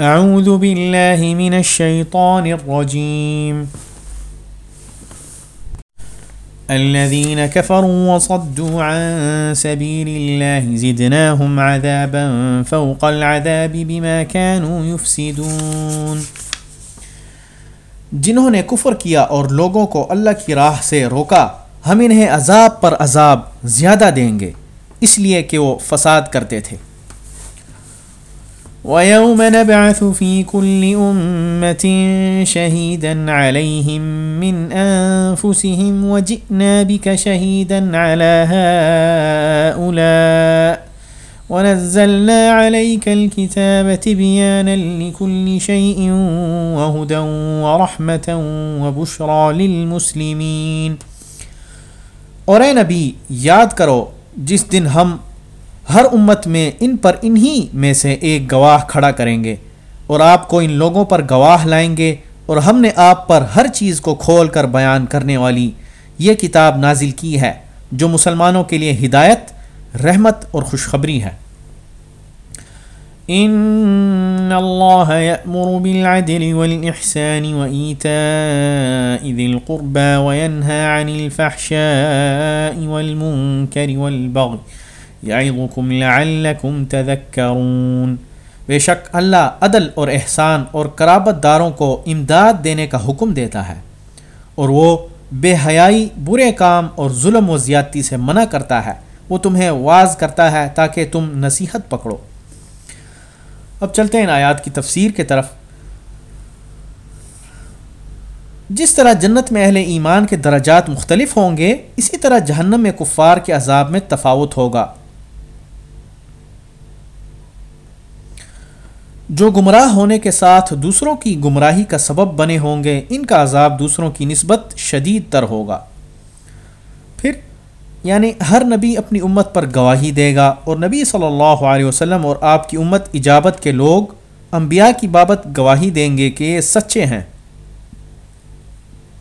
أعوذ بالله من الشيطان الرجيم. الذين كفروا وصدوا عن سبيل الله زدناهم عذابا فوق العذاب بما كانوا يفسدون. جنہوں نے کفر کیا اور لوگوں کو اللہ کی راہ سے روکا، ہم انہیں عذاب پر عذاب زیادہ دیں گے، اس لیے کہ وہ فساد کرتے تھے۔ ويوم نبعث في كل أمة شهيدا عليهم من أنفسهم وجئنا بك شهيدا على هؤلاء ونزلنا عليك الكتاب تبيانا لكل شيء وهدى ورحمة وبشرى للمسلمين۔ اور اے نبی، یاد کرو، جس دن ہم ہر امت میں ان پر انہی میں سے ایک گواہ کھڑا کریں گے اور آپ کو ان لوگوں پر گواہ لائیں گے اور ہم نے آپ پر ہر چیز کو کھول کر بیان کرنے والی یہ کتاب نازل کی ہے، جو مسلمانوں کے لیے ہدایت، رحمت اور خوشخبری ہے۔ ان اللہ یأمر بالعدل والإحسان وإیتاء ذی القربى وینہا عن الفحشاء والمنکر والبغی۔ یعظکم لعلکم تذکرون بے شک اللہ عدل اور احسان اور قرابت داروں کو امداد دینے کا حکم دیتا ہے۔ اور وہ بے حیائی برے کام اور ظلم و زیادتی سے منع کرتا ہے۔ وہ تمہیں واز کرتا ہے تاکہ تم نصیحت پکڑو۔ اب چلتے ہیں ان آیات کی تفسیر کے طرف۔ جس طرح جنت میں اہل ایمان کے درجات مختلف ہوں گے، اسی طرح جہنم میں کفار کے عذاب میں تفاوت ہوگا۔ جو گمراہ ہونے کے ساتھ دوسروں کی گمراہی کا سبب بنے ہوں گے، ان کا عذاب دوسروں کی نسبت شدید تر ہوگا۔ پھر یعنی ہر نبی اپنی امت پر گواہی دے گا اور نبی صلی اللہ علیہ وسلم اور آپ کی امت اجابت کے لوگ انبیاء کی بابت گواہی دیں گے کہ یہ سچے ہیں۔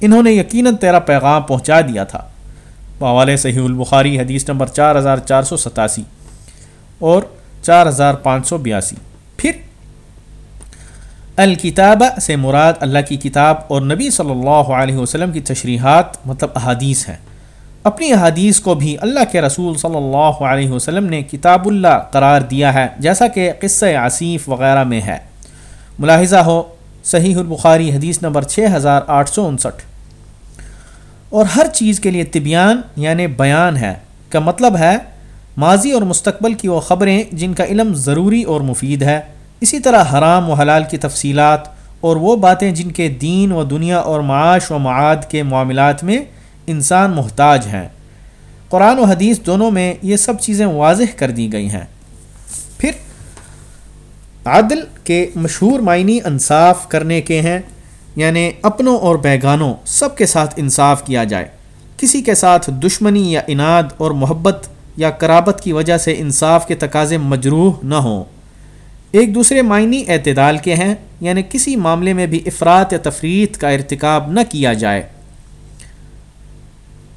انہوں نے یقیناً تیرا پیغام پہنچا دیا تھا۔ بوال صحیح البخاری، حدیث نمبر چار ہزار چار سو ستاسی اور چار ہزار پانچ سو بیاسی۔ الکتاب سے مراد اللہ کی کتاب اور نبی صلی اللہ علیہ وسلم کی تشریحات مطلب احادیث ہیں۔ اپنی احادیث کو بھی اللہ کے رسول صلی اللہ علیہ وسلم نے کتاب اللہ قرار دیا ہے، جیسا کہ قصہ عصیف وغیرہ میں ہے۔ ملاحظہ ہو، صحیح البخاری حدیث نمبر چھ ہزار آٹھ سو انسٹھ۔ اور ہر چیز کے لیے طبیان یعنی بیان ہے، کا مطلب ہے ماضی اور مستقبل کی وہ خبریں جن کا علم ضروری اور مفید ہے۔ اسی طرح حرام و حلال کی تفصیلات اور وہ باتیں جن کے دین و دنیا اور معاش و معاد کے معاملات میں انسان محتاج ہیں۔ قرآن و حدیث دونوں میں یہ سب چیزیں واضح کر دی گئی ہیں۔ پھر عادل کے مشہور معنی انصاف کرنے کے ہیں یعنی اپنوں اور بیگانوں سب کے ساتھ انصاف کیا جائے۔ کسی کے ساتھ دشمنی یا اناد اور محبت یا قرابت کی وجہ سے انصاف کے تقاضے مجروح نہ ہوں۔ ایک دوسرے معنی اعتدال کے ہیں یعنی کسی معاملے میں بھی افراد یا تفریح کا ارتکاب نہ کیا جائے۔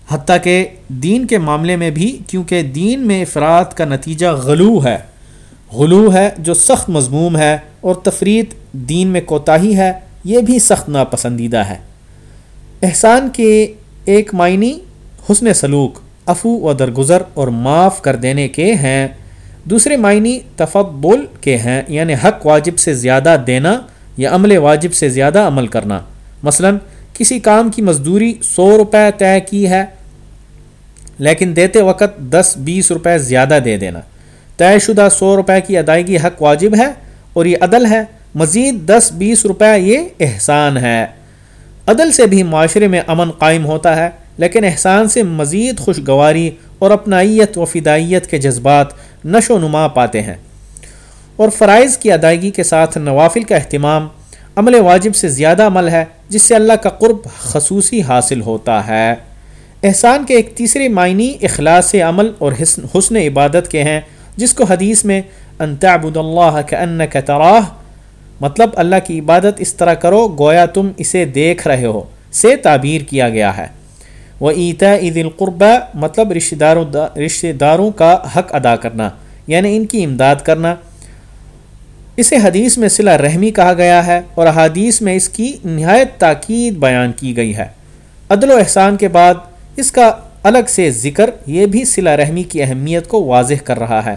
حتیٰ کہ دین کے معاملے میں بھی کیونکہ دین میں افراد کا نتیجہ غلو ہے۔ غلو ہے جو سخت مضموم ہے اور تفریح دین میں کوتاہی ہے، یہ بھی سخت ناپسندیدہ ہے۔ احسان کے ایک معنی حسن سلوک افو و درگزر اور معاف کر دینے کے ہیں۔ دوسرے معنی تفبل کے ہیں یعنی حق واجب سے زیادہ دینا یا عمل واجب سے زیادہ عمل کرنا۔ مثلا، کسی کام کی مزدوری سو روپے طے کی ہے، لیکن دیتے وقت دس بیس روپے زیادہ دے دینا۔ طے شدہ سو روپے کی ادائیگی حق واجب ہے اور یہ عدل ہے، مزید دس بیس روپے یہ احسان ہے۔ عدل سے بھی معاشرے میں امن قائم ہوتا ہے۔ لیکن احسان سے مزید خوشگواری اور اپنائیت و فدائیت کے جذبات نشو و نما پاتے ہیں۔ اور فرائض کی ادائیگی کے ساتھ نوافل کا اہتمام عمل واجب سے زیادہ عمل ہے، جس سے اللہ کا قرب خصوصی حاصل ہوتا ہے۔ احسان کے ایک تیسرے معنی اخلاص عمل اور حسن حسن عبادت کے ہیں، جس کو حدیث میں انتعبد اللہ کا ان تراہ مطلب اللہ کی عبادت اس طرح کرو گویا تم اسے دیکھ رہے ہو۔ سے تعبیر کیا گیا ہے۔ وہ عیتا عید القربہ مطلب رشتہ داروں رشتہ داروں کا حق ادا کرنا یعنی ان کی امداد کرنا۔ اسے حدیث میں صلہ رحمی کہا گیا ہے اور حدیث میں اس کی نہایت تاکید بیان کی گئی ہے۔ عدل و احسان کے بعد اس کا الگ سے ذکر، یہ بھی صلہ رحمی کی اہمیت کو واضح کر رہا ہے۔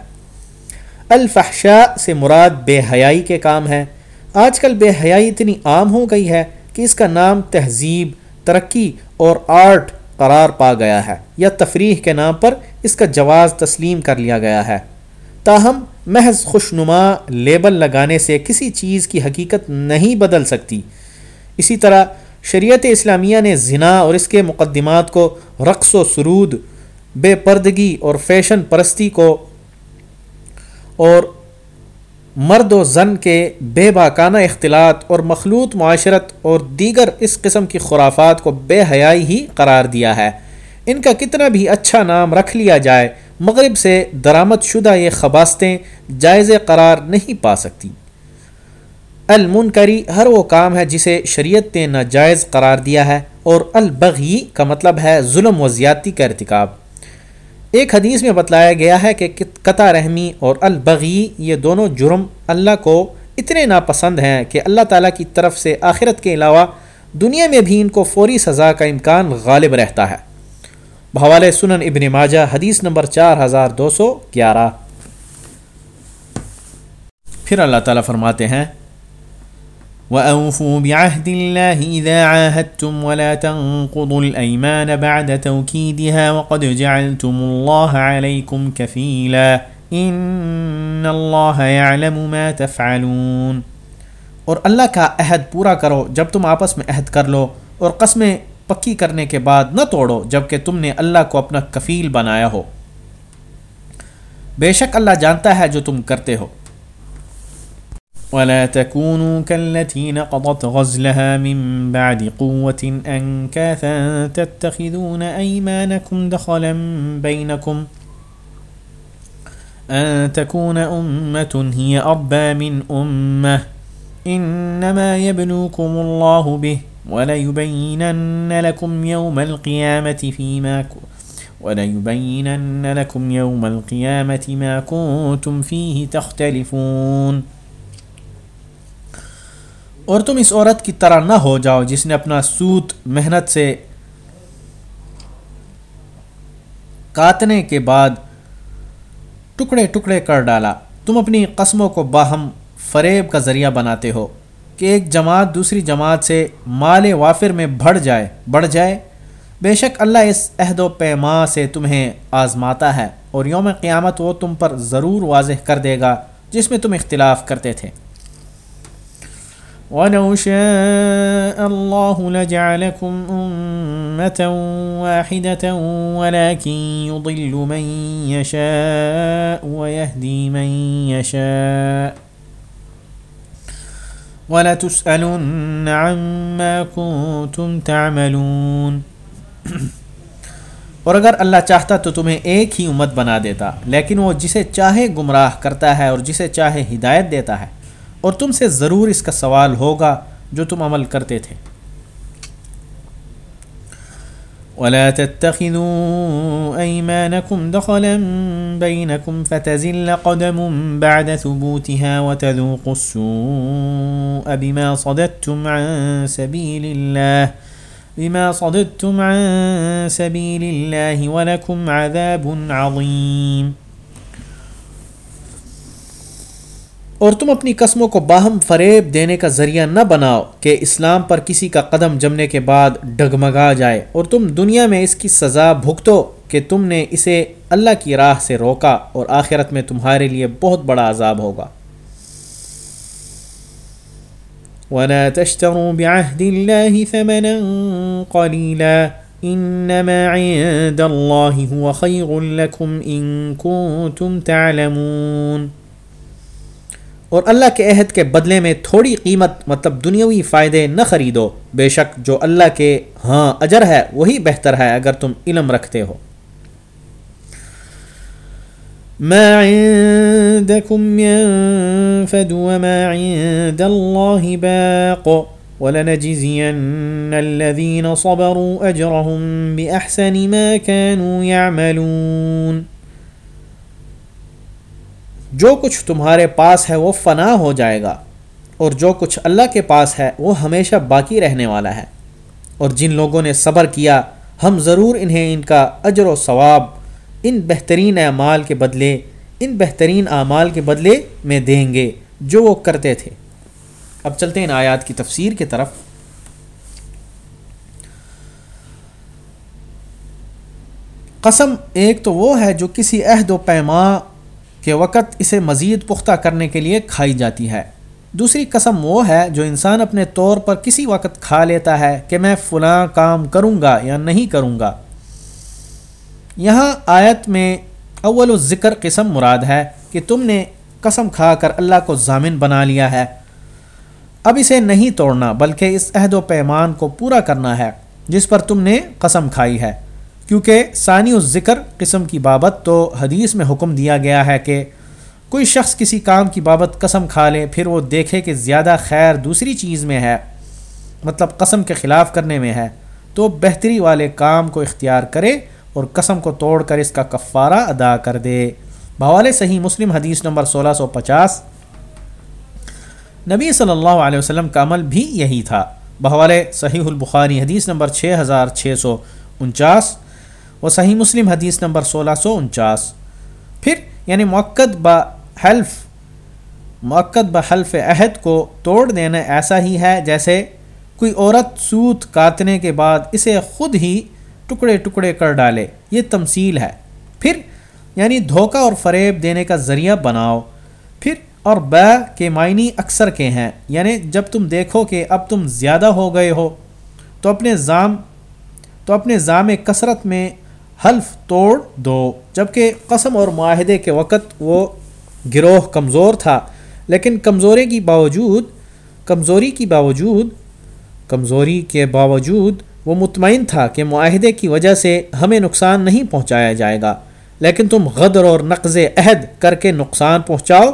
الفحشاء سے مراد بے حیائی کے کام ہے آج کل بے حیائی اتنی عام ہو گئی ہے کہ اس کا نام تہذیب، ترقی اور آرٹ قرار پا گیا ہے یا تفریح کے نام پر اس کا جواز تسلیم کر لیا گیا ہے۔ تاہم، محض خوشنما لیبل لگانے سے کسی چیز کی حقیقت نہیں بدل سکتی۔ اسی طرح، شریعت اسلامیہ نے زنا اور اس کے مقدمات کو رقص و سرود، بے پردگی اور فیشن پرستی کو اور مرد و زن کے بے باکانہ اختلاط اور مخلوط معاشرت اور دیگر اس قسم کی خرافات کو بے حیائی ہی قرار دیا ہے۔ ان کا کتنا بھی اچھا نام رکھ لیا جائے، مغرب سے درآمد شدہ یہ خباستیں جائزے قرار نہیں پا سکتی۔ المنکری ہر وہ کام ہے جسے شریعت نے ناجائز قرار دیا ہے اور البغی کا مطلب ہے ظلم و زیادتی کا ارتکاب۔ ایک حدیث میں بتلایا گیا ہے کہ قطع رحمی اور البغی یہ دونوں جرم اللہ کو اتنے ناپسند ہیں کہ اللہ تعالیٰ کی طرف سے آخرت کے علاوہ دنیا میں بھی ان کو فوری سزا کا امکان غالب رہتا ہے۔ بحوالِ سنن ابن ماجہ، حدیث نمبر چار ہزار دو سو گیارہ۔ پھر اللہ تعالیٰ فرماتے ہیں وأوفوا بعهد الله إذا عاهدتم ولا تنقضوا الأيمان بعد توكيدها وقد جعلتم الله عليكم كفيلا إن الله يعلم ما تفعلون۔ اور اللہ کا عہد پورا کرو جب تم آپس میں عہد کر لو اور قسمیں پکی کرنے کے بعد نہ توڑو جبکہ تم نے اللہ کو اپنا کفیل بنایا ہو۔ بے شک اللہ جانتا ہے جو تم کرتے ہو۔ ولا تكونوا كالتي نقضت غزلها من بعد قوة أنكاثا تتخذون أيمانكم دخلا بينكم أن تكون أمة هي أربى من أمة إنما يبلوكم الله به وليبينن لكم يوم القيامة فيما وليبينن لكم يوم القيامة ما كنتم فيه تختلفون اور تم اس عورت کی طرح نہ ہو جاؤ جس نے اپنا سوت محنت سے کاتنے کے بعد ٹکڑے ٹکڑے کر ڈالا۔ تم اپنی قسموں کو باہم فریب کا ذریعہ بناتے ہو کہ ایک جماعت دوسری جماعت سے مال وافر میں بڑھ جائے بڑھ جائے۔ بے شک اللہ اس عہد و پیما سے تمہیں آزماتا ہے اور یوم قیامت وہ تم پر ضرور واضح کر دے گا جس میں تم اختلاف کرتے تھے۔ ولو شاء الله لجعلكم أمة واحدة ولكن يضل من يشاء ويهدي من يشاء ولتسألن عما كنتم تعملون اور اگر اللہ چاہتا تو تمہیں ایک ہی امت بنا دیتا لیکن وہ جسے چاہے گمراہ کرتا ہے اور جسے چاہے ہدایت دیتا ہے اور تم سے ضرور اس کا سوال ہوگا جو تم عمل کرتے تھے۔ ولا تتخذوا أيمانكم دخلا بينكم فتزل قدم بعد ثبوتها وتذوقوا السوء بما صددتم عن سبيل الله بما صددتم عن سبيل الله ولكم عذاب عظيم۔ اور تم اپنی قسموں کو باہم فریب دینے کا ذریعہ نہ بناؤ کہ اسلام پر کسی کا قدم جمنے کے بعد ڈگمگا جائے اور تم دنیا میں اس کی سزا بھگتو کہ تم نے اسے اللہ کی راہ سے روکا اور آخرت میں تمہارے لیے بہت بڑا عذاب ہوگا۔ ولا تشتروا بعهد الله ثمنا قليلا انما عند الله هو خير لكم ان كنتم تعلمون۔ اور اللہ کے عہد کے بدلے میں تھوڑی قیمت مطلب دنیاوی فائدے نہ خریدو۔ بے شک جو اللہ کے ہاں اجر ہے وہی بہتر ہے اگر تم علم رکھتے ہو۔ ما عندكم ينفد وما عند الله باق۔ ولنجزين الذين صبروا أجرهم بأحسن ما كانوا يعملون۔ جو کچھ تمہارے پاس ہے وہ فنا ہو جائے گا، اور جو کچھ اللہ کے پاس ہے وہ ہمیشہ باقی رہنے والا ہے۔ اور جن لوگوں نے صبر کیا، ہم ضرور انہیں ان کا اجر و ثواب، ان بہترین اعمال کے بدلے، ان بہترین اعمال کے بدلے میں دیں گے جو وہ کرتے تھے۔ اب چلتے ہیں آیات کی تفسیر کی طرف۔ قسم، ایک تو وہ ہے جو کسی عہد و پیما کے وقت اسے مزید پختہ کرنے کے لیے کھائی جاتی ہے۔ دوسری قسم وہ ہے جو انسان اپنے طور پر کسی وقت کھا لیتا ہے کہ میں فلاں کام کروں گا یا نہیں کروں گا۔ یہاں آیت میں اول و ذکر قسم مراد ہے کہ تم نے قسم کھا کر اللہ کو ضامن بنا لیا ہے۔ اب اسے نہیں توڑنا بلکہ اس عہد و پیمان کو پورا کرنا ہے جس پر تم نے قسم کھائی ہے۔ کیونکہ ثانی و ذکر قسم کی بابت تو حدیث میں حکم دیا گیا ہے کہ کوئی شخص کسی کام کی بابت قسم کھا لے، پھر وہ دیکھے کہ زیادہ خیر دوسری چیز میں ہے مطلب قسم کے خلاف کرنے میں ہے، تو بہتری والے کام کو اختیار کرے اور قسم کو توڑ کر اس کا کفارہ ادا کر دے۔ بوالے صحیح مسلم حدیث نمبر سولہ سو پچاس۔ نبی صلی اللہ علیہ وسلم کا عمل بھی یہی تھا۔ بحوالے صحیح البخاری حدیث نمبر چھ ہزار چھ سو انچاس۔ و صحیح مسلم حدیث نمبر سولہ سو انچاس۔ پھر یعنی موقع با حلف موقع بحلف عہد کو توڑ دینا ایسا ہی ہے جیسے کوئی عورت سوت کاٹنے کے بعد اسے خود ہی ٹکڑے ٹکڑے کر ڈالے، یہ تمثیل ہے۔ پھر یعنی دھوکہ اور فریب دینے کا ذریعہ بناؤ۔ پھر اور بے کے معنی اکثر کے ہیں یعنی جب تم دیکھو کہ اب تم زیادہ ہو گئے ہو، تو اپنے ضام تو اپنے ضام کثرت میں حلف توڑ دو۔ جبکہ قسم اور معاہدے کے وقت وہ گروہ کمزور تھا، لیکن کمزوری کی باوجود، کمزوری کی باوجود، کمزوری کے باوجود وہ مطمئن تھا کہ معاہدے کی وجہ سے ہمیں نقصان نہیں پہنچایا جائے گا۔ لیکن تم غدر اور نقض عہد کر کے نقصان پہنچاؤ۔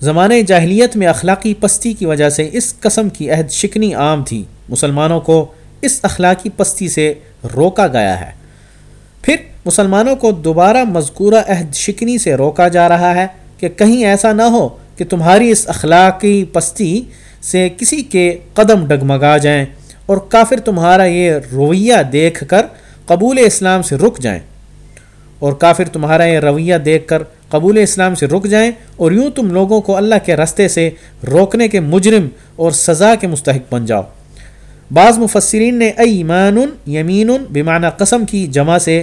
زمانۂ جاہلیت میں اخلاقی پستی کی وجہ سے اس قسم کی عہد شکنی عام تھی۔ مسلمانوں کو اس اخلاقی پستی سے روکا گیا ہے۔ پھر مسلمانوں کو دوبارہ مذکورہ عہد شکنی سے روکا جا رہا ہے کہ کہیں ایسا نہ ہو کہ تمہاری اس اخلاقی پستی سے کسی کے قدم ڈگمگا جائیں اور کافر تمہارا یہ رویہ دیکھ کر قبول اسلام سے رک جائیں۔ اور کافر تمہارا یہ رویہ دیکھ کر قبول اسلام سے رک جائیں اور یوں تم لوگوں کو اللہ کے رستے سے روکنے کے مجرم اور سزا کے مستحق بن جاؤ۔ بعض مفسرین نے ایمان یمین بیمانہ قسم کی جمع سے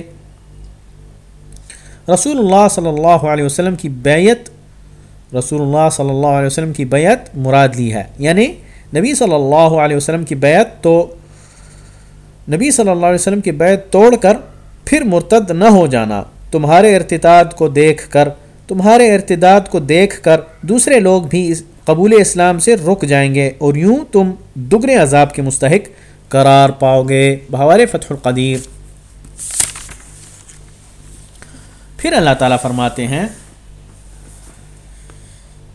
رسول اللہ صلی اللہ علیہ وسلم کی بیعت رسول اللہ صلی اللہ علیہ وسلم کی بیعت مراد لی ہے۔ یعنی نبی صلی اللہ علیہ وسلم کی بیعت تو، نبی صلی اللہ علیہ وسلم کی بیعت توڑ کر پھر مرتد نہ ہو جانا۔ تمہارے ارتداد کو دیکھ کر، تمہارے ارتداد کو دیکھ کر دوسرے لوگ بھی قبول اسلام سے رک جائیں گے اور یوں تم دگرے عذاب کے مستحق قرار پاؤ گے۔ بہار فتح القدیر پھر اللہ تعالیٰ فرماتے ہیں،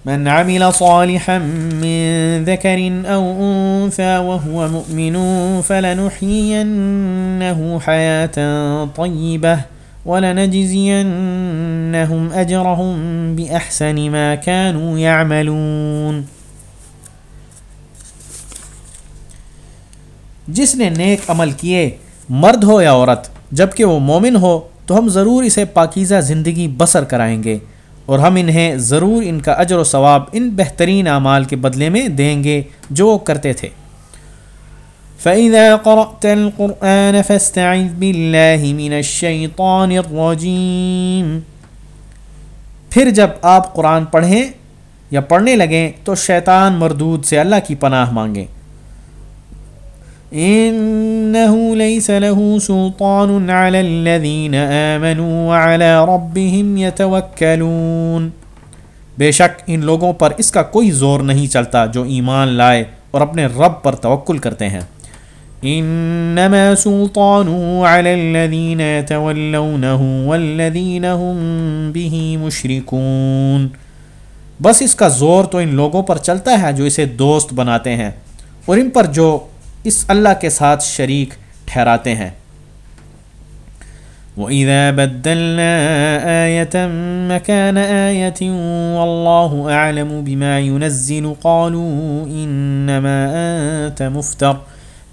من عمل صالحا من ذكر أو أنثى وهو مؤمن فلنحيينه حياة طيبة ولنجزينهم أجرهم بأحسن ما كانوا يعملون. جس نے نیک عمل کیے، مرد ہو یا عورت جبکہ وہ مومن ہو، تو ہم ضرور اسے پاکیزہ زندگی بسر کرائیں گے، اور ہم انہیں ضرور ان کا اجر و ثواب ان بہترین اعمال کے بدلے میں دیں گے جو وہ کرتے تھے۔ فَإِذَا قَرَأْتَ الْقُرْآنَ فَاسْتَعِذْ بِاللَّهِ مِنَ الشَّيْطَانِ الرَّجِيمِ پھر جب آپ قرآن پڑھیں یا پڑھنے لگیں تو شیطان مردود سے اللہ کی پناہ مانگیں۔ انه ليس له سلطان على الذين امنوا وعلى ربهم يتوكلون۔ بے شک ان لوگوں پر اس کا کوئی زور نہیں چلتا جو ایمان لائے اور اپنے رب پر توکل کرتے ہیں۔ انما سلطانه على الذين يتولونه والذين هم به مشركون۔ بس اس کا زور تو ان لوگوں پر چلتا ہے جو اسے دوست بناتے ہیں اور ان پر جو اس اللہ کے ساتھ شریک ٹھہراتے ہیں۔ وَإِذَا بَدَّلْنَا آيَةً مَكَانَ آيَةٍ وَاللَّهُ أَعْلَمُ بِمَا يُنَزِّلُ قَالُوا إِنَّمَا أَنْتَ مُفْتَرْ۔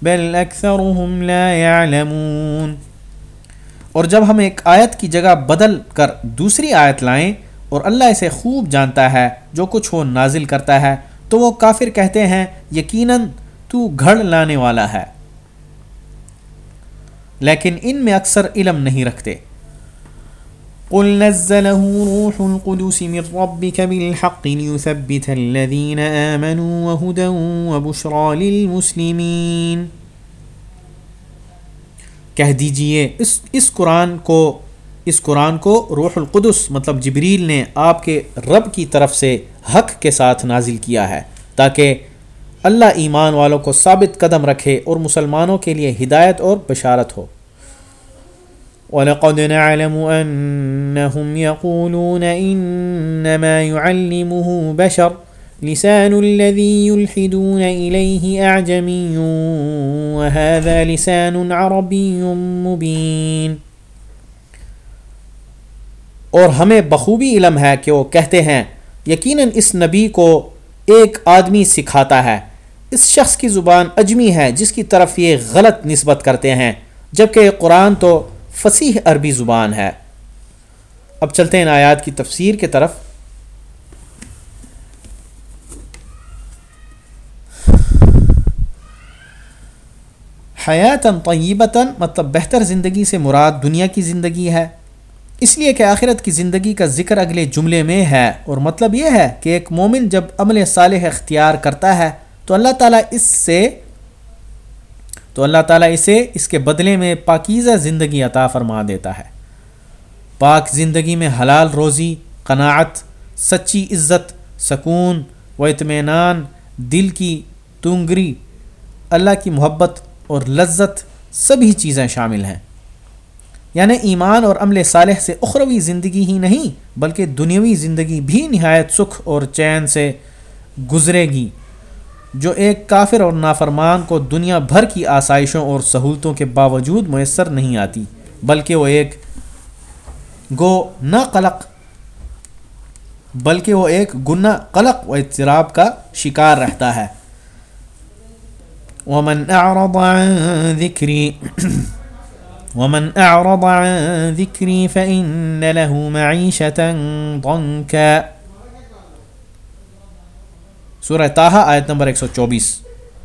بل اکثرهم لا يعلمون۔ اور جب ہم ایک آیت کی جگہ بدل کر دوسری آیت لائیں اور اللہ اسے خوب جانتا ہے، جو کچھ وہ نازل کرتا ہے، تو وہ کافر کہتے ہیں، یقیناً تو گھڑ لانے والا ہے۔ لیکن ان میں اکثر علم نہیں رکھتے۔ قل نزله روح القدس من ربك بالحق ليثبت الذين آمنوا وهدى وبشرى للمسلمين۔ کہہ دیجیے، اس اس قرآن کو، اس قرآن کو روح القدس مطلب جبریل نے آپ کے رب کی طرف سے حق کے ساتھ نازل کیا ہے، تاکہ اللہ ایمان والوں کو ثابت قدم رکھے اور مسلمانوں کے لیے ہدایت اور بشارت ہو۔ وَلَقَدْ نَعْلَمُ أَنَّهُمْ يَقُولُونَ إِنَّمَا يُعَلِّمُهُ بَشَرٌ لسان الذي يلحدون إليه أعجمي وهذا لسان عربي مبين اور ہمیں بخوبی علم ہے کہ وہ کہتے ہیں، یقیناً اس نبی کو ایک آدمی سکھاتا ہے۔ اس شخص کی زبان اجمی ہے، جس کی طرف یہ غلط نسبت کرتے ہیں۔ جبکہ قرآن تو فصیح عربی زبان ہے۔ اب چلتے ہیں آیات کی تفسیر کے طرف۔ حیات طیبتاً مطلب بہتر زندگی سے مراد دنیا کی زندگی ہے۔ اس لیے کہ آخرت کی زندگی کا ذکر اگلے جملے میں ہے اور مطلب یہ ہے کہ ایک مومن جب عمل صالح اختیار کرتا ہے تو اللہ تعالیٰ اس سے تو اللہ تعالیٰ اسے اس کے بدلے میں پاکیزہ زندگی عطا فرما دیتا ہے۔ پاک زندگی میں حلال روزی، قناعت، سچی عزت، سکون و اطمینان، دل کی تونگری، اللہ کی محبت اور لذت سبھی چیزیں شامل ہیں۔ یعنی ایمان اور عمل صالح سے اخروی زندگی ہی نہیں، بلکہ دنیاوی زندگی بھی نہایت سکھ اور چین سے گزرے گی۔ جو ایک کافر اور نافرمان کو دنیا بھر کی آسائشوں اور سہولتوں کے باوجود میسر نہیں آتی، بلکہ وہ ایک گو نہ قلق، بلکہ وہ ایک گنا قلق و اضطراب کا شکار رہتا ہے۔ ومن اعرض عن ذکری ومن اعرض عن ذکری فإن له معیشة ضنکا سورہ تاہا آیت نمبر 124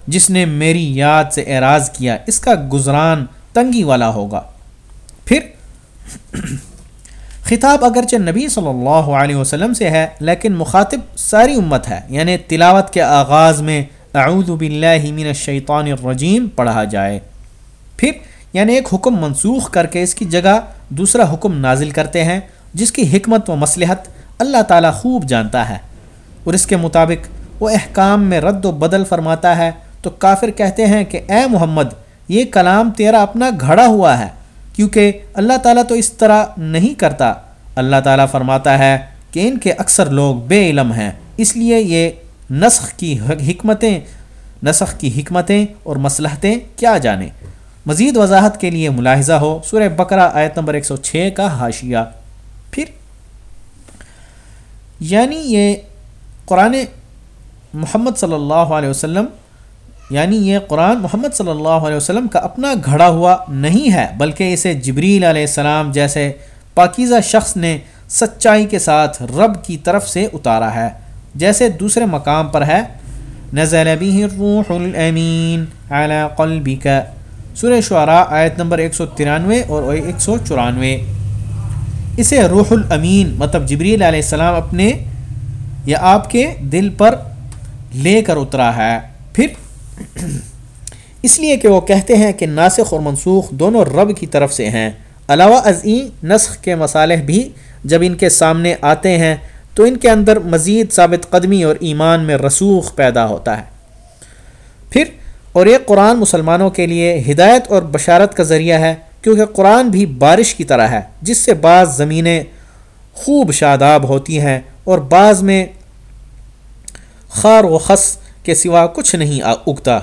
جس نے میری یاد سے اعراض کیا، اس کا گزران تنگی والا ہوگا۔ پھر، خطاب اگرچہ نبی صلی اللہ علیہ وسلم سے ہے، لیکن مخاطب ساری امت ہے۔ یعنی تلاوت کے آغاز میں اعوذ باللہ من الشیطان الرجیم پڑھا جائے۔ پھر یعنی ایک حکم منسوخ کر کے اس کی جگہ دوسرا حکم نازل کرتے ہیں، جس کی حکمت و مصلحت اللہ تعالیٰ خوب جانتا ہے۔ اور اس کے مطابق وہ احکام میں رد و بدل فرماتا ہے تو کافر کہتے ہیں کہ اے محمد، یہ کلام تیرا اپنا گھڑا ہوا ہے، کیونکہ اللہ تعالیٰ تو اس طرح نہیں کرتا۔ اللہ تعالیٰ فرماتا ہے کہ ان کے اکثر لوگ بے علم ہیں، اس لیے یہ نسخ کی حکمتیں، نسخ کی حکمتیں اور مصلحتیں کیا جانیں۔ مزید وضاحت کے لیے ملاحظہ ہو، سورہ بقرہ آیت نمبر 106 کا حاشیہ۔ پھر یعنی یہ قرآن محمد صلی اللہ علیہ وسلم یعنی یہ قرآن محمد صلی اللہ علیہ وسلم کا اپنا گھڑا ہوا نہیں ہے، بلکہ اسے جبریل علیہ السلام جیسے پاکیزہ شخص نے سچائی کے ساتھ رب کی طرف سے اتارا ہے۔ جیسے دوسرے مقام پر ہے، نزل به الروح الامین علی قلبک سورہ شعراء آیت نمبر 193 اور 194 اسے روح الامین مطلب جبریل علیہ السلام اپنے یا آپ کے دل پر لے کر اترا ہے۔ پھر اس لیے کہ وہ کہتے ہیں کہ ناسخ اور منسوخ دونوں رب کی طرف سے ہیں۔ علاوہ ازیں نسخ کے مصالح بھی جب ان کے سامنے آتے ہیں تو ان کے اندر مزید ثابت قدمی اور ایمان میں رسوخ پیدا ہوتا ہے۔ پھر اور یہ قرآن مسلمانوں کے لیے ہدایت اور بشارت کا ذریعہ ہے، کیونکہ قرآن بھی بارش کی طرح ہے، جس سے بعض زمینیں خوب شاداب ہوتی ہیں اور بعض میں خار و خس کے سوا کچھ نہیں اگتا۔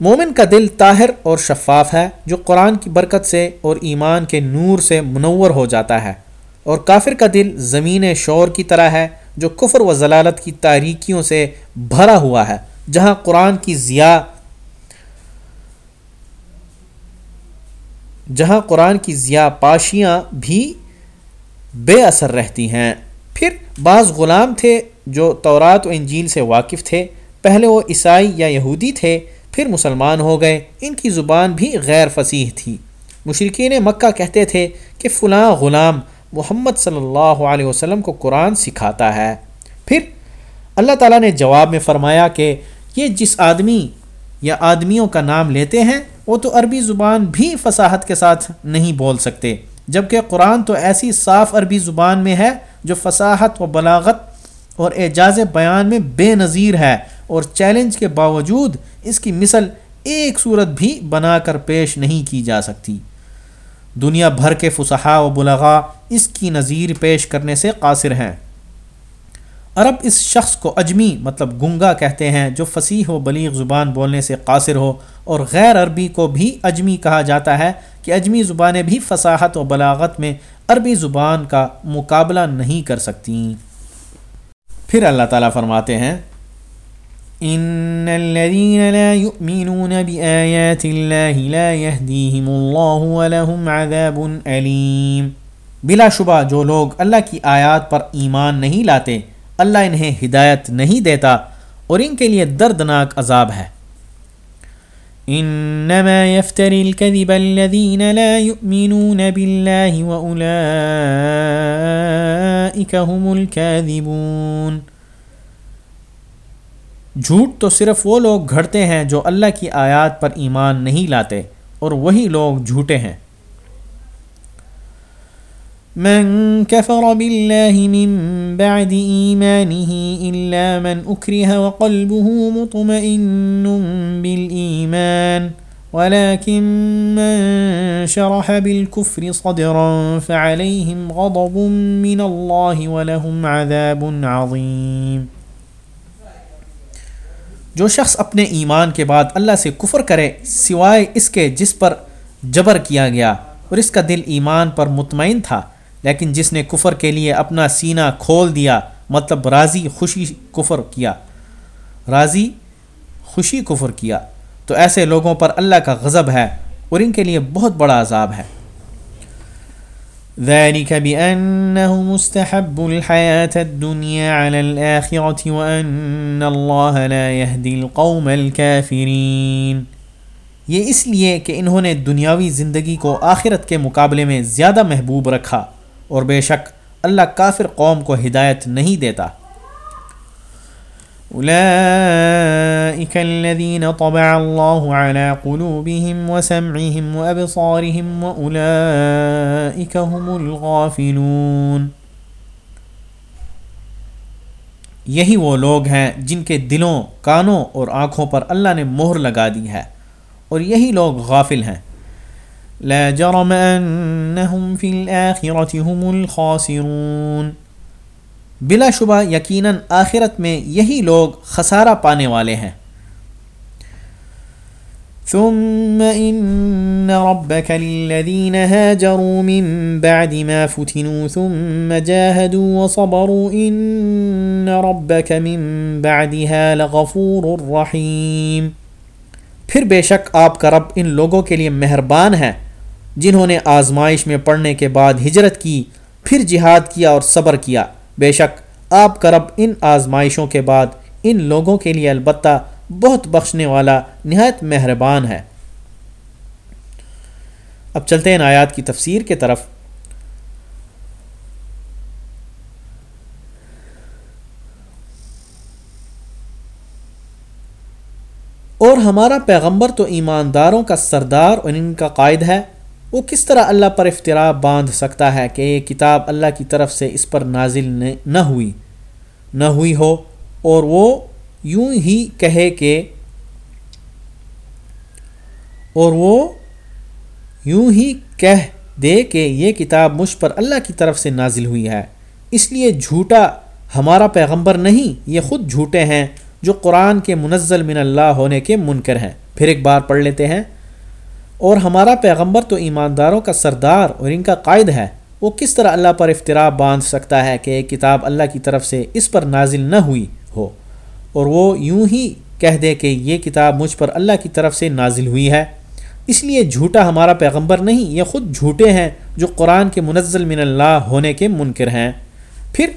مومن کا دل طاہر اور شفاف ہے، جو قرآن کی برکت سے اور ایمان کے نور سے منور ہو جاتا ہے۔ اور کافر کا دل زمین شور کی طرح ہے، جو کفر و ضلالت کی تاریکیوں سے بھرا ہوا ہے، جہاں قرآن کی ضیاء، جہاں قرآن کی ضیاء پاشیاں بھی بے اثر رہتی ہیں۔ پھر بعض غلام تھے جو تورات و انجیل سے واقف تھے، پہلے وہ عیسائی یا یہودی تھے، پھر مسلمان ہو گئے۔ ان کی زبان بھی غیر فصیح تھی۔ مشرقین مکہ کہتے تھے کہ فلاں غلام محمد صلی اللہ علیہ وسلم کو قرآن سکھاتا ہے۔ پھر اللہ تعالیٰ نے جواب میں فرمایا کہ یہ جس آدمی یا آدمیوں کا نام لیتے ہیں، وہ تو عربی زبان بھی فصاحت کے ساتھ نہیں بول سکتے۔ جبکہ قرآن تو ایسی صاف عربی زبان میں ہے جو فصاحت و بلاغت اور اعجاز بیان میں بے نظیر ہے اور چیلنج کے باوجود اس کی مثل ایک صورت بھی بنا کر پیش نہیں کی جا سکتی۔ دنیا بھر کے فصحا و بلغا اس کی نظیر پیش کرنے سے قاصر ہیں۔ عرب اس شخص کو اجمی مطلب گنگا کہتے ہیں جو فصیح و بلیغ زبان بولنے سے قاصر ہو اور غیر عربی کو بھی اجمی کہا جاتا ہے کہ اجمی زبانیں بھی فصاحت و بلاغت میں عربی زبان کا مقابلہ نہیں کر سکتی پھر اللہ تعالیٰ فرماتے ہیں ان الذين لا يؤمنون بآيات الله لا يهديهم الله ولهم عذاب عليم بلا شبہ جو لوگ اللہ کی آیات پر ایمان نہیں لاتے، اللہ انہیں ہدایت نہیں دیتا اور ان کے لیے دردناک عذاب ہے۔ انما يفتري الكذب الذين لا يؤمنون بالله واولئك هم الكاذبون۔ جھوٹ تو صرف وہ لوگ گھڑتے ہیں جو اللہ کی آیات پر ایمان نہیں لاتے اور وہی لوگ جھوٹے ہیں۔ من كفر بالله من بعد إيمانه إلا من أكره وقلبه مطمئن بالإيمان، ولكن من شرح بالكفر صدرا فعليهم غضب من الله ولهم عذاب عظيم. جو شخص اپنے ایمان کے بعد اللہ سے کفر کرے سوائے اس کے جس پر جبر کیا گیا اور اس کا دل ایمان پر مطمئن تھا لیکن جس نے کفر کے لیے اپنا سینہ کھول دیا مطلب راضی خوشی کفر کیا۔ راضی خوشی کفر کیا۔ تو ایسے لوگوں پر اللہ کا غضب ہے اور ان کے لیے بہت بڑا عذاب ہے۔ ذلك بأنه مستحب الحياة الدنيا على الآخرة وأن الله لا يهدي القوم الكافرين۔ یہ اس لیے کہ انہوں نے دنیاوی زندگی کو آخرت کے مقابلے میں زیادہ محبوب رکھا۔ اور بے شک اللہ کافر قوم کو ہدایت نہیں دیتا۔ اولئك الذين طبع الله على قلوبهم وسمعهم وابصارهم واولئك هم الغافلون۔ یہی وہ لوگ ہیں جن کے دلوں، کانوں اور آنکھوں پر اللہ نے مہر لگا دی ہے اور یہی لوگ غافل ہیں۔ لا جرم انہم فی الاخرة هم الخاسرون. بلا شبہ یقیناً آخرت میں یہی لوگ خسارہ پانے والے ہیں. ثم ان ربك للذين هاجروا من بعد ما فتنوا ثم جاهدوا وصبروا ان ربك من بعدها لغفور رحيم. پھر بے شک آپ کا رب ان لوگوں کے لیے مہربان ہے. جنہوں نے آزمائش میں پڑھنے کے بعد ہجرت کی، پھر جہاد کیا اور صبر کیا۔ بے شک، آپ کا رب ان آزمائشوں کے بعد ان لوگوں کے لیے البتہ بہت بخشنے والا نہایت مہربان ہے۔ اب چلتے ہیں آیات کی تفسیر کے طرف۔ اور ہمارا پیغمبر تو ایمانداروں کا سردار اور ان کا قائد ہے۔ وہ کس طرح اللہ پر افطرا باندھ سکتا ہے کہ یہ کتاب اللہ کی طرف سے اس پر نازل نہ ہوئی؟ نہ ہوئی ہو، اور وہ یوں ہی کہے کہ اور وہ یوں ہی کہہ دے کہ یہ کتاب مجھ پر اللہ کی طرف سے نازل ہوئی ہے۔ اس لیے جھوٹا ہمارا پیغمبر نہیں، یہ خود جھوٹے ہیں جو قرآن کے منزل من اللہ ہونے کے منکر ہیں۔ پھر ایک بار پڑھ لیتے ہیں۔ اور ہمارا پیغمبر تو ایمانداروں کا سردار اور ان کا قائد ہے، وہ کس طرح اللہ پر افطرا باندھ سکتا ہے کہ ایک کتاب اللہ کی طرف سے اس پر نازل نہ ہوئی ہو؟ اور وہ یوں ہی کہہ دے کہ یہ کتاب مجھ پر اللہ کی طرف سے نازل ہوئی ہے۔ اس لیے جھوٹا ہمارا پیغمبر نہیں، یہ خود جھوٹے ہیں جو قرآن کے منزل من اللہ ہونے کے منکر ہیں۔ پھر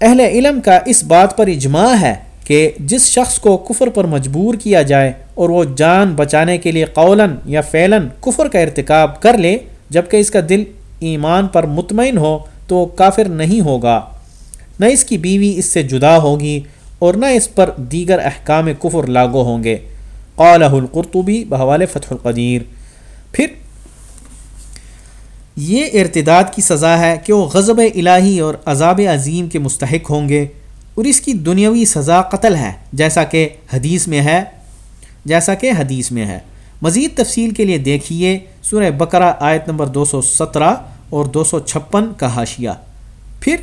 اہل علم کا اس بات پر اجماع ہے کہ جس شخص کو کفر پر مجبور کیا جائے اور وہ جان بچانے کے لیے قولاً یا فعلاً کفر کا ارتکاب کر لے، جبکہ اس کا دل ایمان پر مطمئن ہو، تو وہ کافر نہیں ہوگا۔ نہ اس کی بیوی اس سے جدا ہوگی اور نہ اس پر دیگر احکام کفر لاگو ہوں گے۔ قالہ القرطبی بحوال فتح القدیر۔ پھر یہ ارتداد کی سزا ہے کہ وہ غضب الہی اور عذاب عظیم کے مستحق ہوں گے۔ اور اس کی دنیاوی سزا قتل ہے، جیسا کہ حدیث میں ہے، جیسا کہ حدیث میں ہے۔ مزید تفصیل کے لیے دیکھیے سورہ بقرہ آیت نمبر دو سو سترہ اور دو سو چھپن کا حاشیہ۔ پھر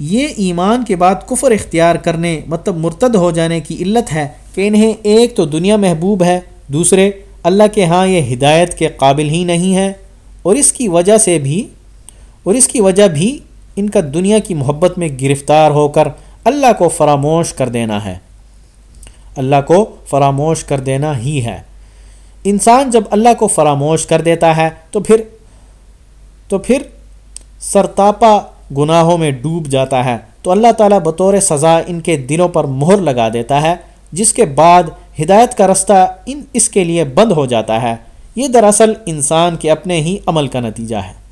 یہ ایمان کے بعد کفر اختیار کرنے مطلب مرتد ہو جانے کی علت ہے کہ انہیں ایک تو دنیا محبوب ہے، دوسرے اللہ کے ہاں یہ ہدایت کے قابل ہی نہیں ہے۔ اور اس کی وجہ سے بھی، اور اس کی وجہ بھی ان کا دنیا کی محبت میں گرفتار ہو کر اللہ کو فراموش کر دینا ہے۔ اللہ کو فراموش کر دینا ہی ہے۔ انسان جب اللہ کو فراموش کر دیتا ہے تو پھر تو پھر سرتاپا گناہوں میں ڈوب جاتا ہے۔ تو اللہ تعالیٰ بطور سزا ان کے دلوں پر مہر لگا دیتا ہے، جس کے بعد ہدایت کا رستہ ان اس کے لیے بند ہو جاتا ہے۔ یہ دراصل انسان کے اپنے ہی عمل کا نتیجہ ہے۔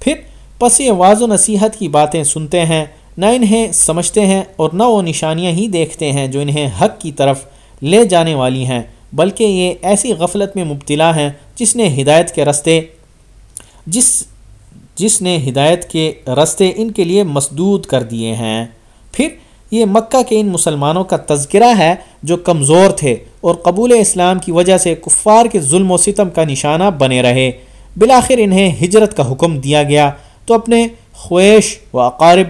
پھر پس واض و نصیحت کی باتیں سنتے ہیں، نہ انہیں سمجھتے ہیں اور نہ وہ نشانیاں ہی دیکھتے ہیں جو انہیں حق کی طرف لے جانے والی ہیں، بلکہ یہ ایسی غفلت میں مبتلا ہیں جس نے ہدایت کے رستے، جس جس نے ہدایت کے رستے ان کے لیے مسدود کر دیے ہیں۔ پھر یہ مکہ کے ان مسلمانوں کا تذکرہ ہے جو کمزور تھے اور قبول اسلام کی وجہ سے کفار کے ظلم و ستم کا نشانہ بنے رہے۔ بالآخر انہیں ہجرت کا حکم دیا گیا۔ تو اپنے خویش و اقارب،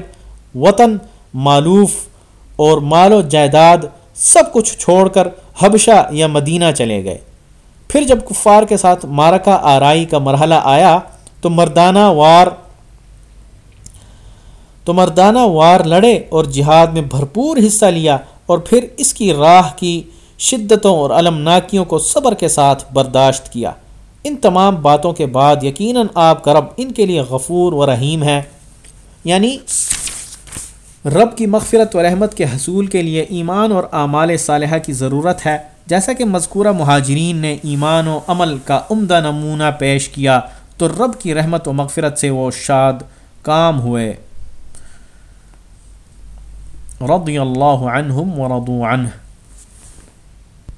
وطن معلوف اور مال و جائیداد سب کچھ چھوڑ کر حبشہ یا مدینہ چلے گئے۔ پھر جب کفار کے ساتھ مارکا آرائی کا مرحلہ آیا، تو مردانہ وار، تو مردانہ وار لڑے اور جہاد میں بھرپور حصہ لیا اور پھر اس کی راہ کی شدتوں اور المناکیوں کو صبر کے ساتھ برداشت کیا۔ ان تمام باتوں کے بعد یقیناً آپ کا رب ان کے لیے غفور و رحیم ہے۔ یعنی رب کی مغفرت و رحمت کے حصول کے لیے ایمان اور اعمال صالحہ کی ضرورت ہے۔ جیسا کہ مذکورہ مہاجرین نے ایمان و عمل کا عمدہ نمونہ پیش کیا، تو رب کی رحمت و مغفرت سے وہ شاد کام ہوئے۔ رضی اللہ عنہم و عنہ۔